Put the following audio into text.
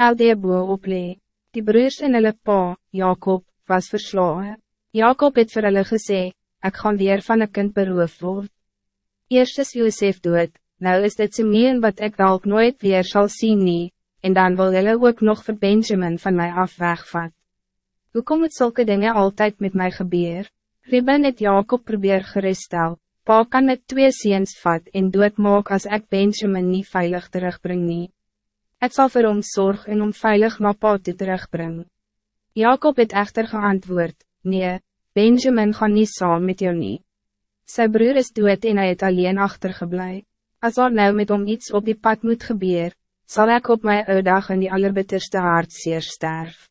Eldebo oplee. Die broers en hulle pa, Jacob, was verslagen. Jacob het vir hulle gesê, ek gaan weer van een kind beroof word. Eerst is Josef dood, nou is dit Simeon wat ik dalk nooit weer zal zien nie, en dan wil hulle ook nog vir Benjamin van mij af wegvat. Hoe kom het zulke dingen altijd met mij gebeur? Ribben het Jacob probeer geristel, pa kan het twee ziens vat en dood maak als ik Benjamin niet veilig terugbring nie. Ik zal voor hom zorg en om veilig na pa te terugbring. Jacob het echter geantwoord, nee, Benjamin gaan niet saam met jou nie. Sy broer is dood en hy het alleen achtergeblij. Als er nou met hom iets op die pad moet gebeuren, zal ik op mijn uitdag in die allerbitterste hart zeer sterven.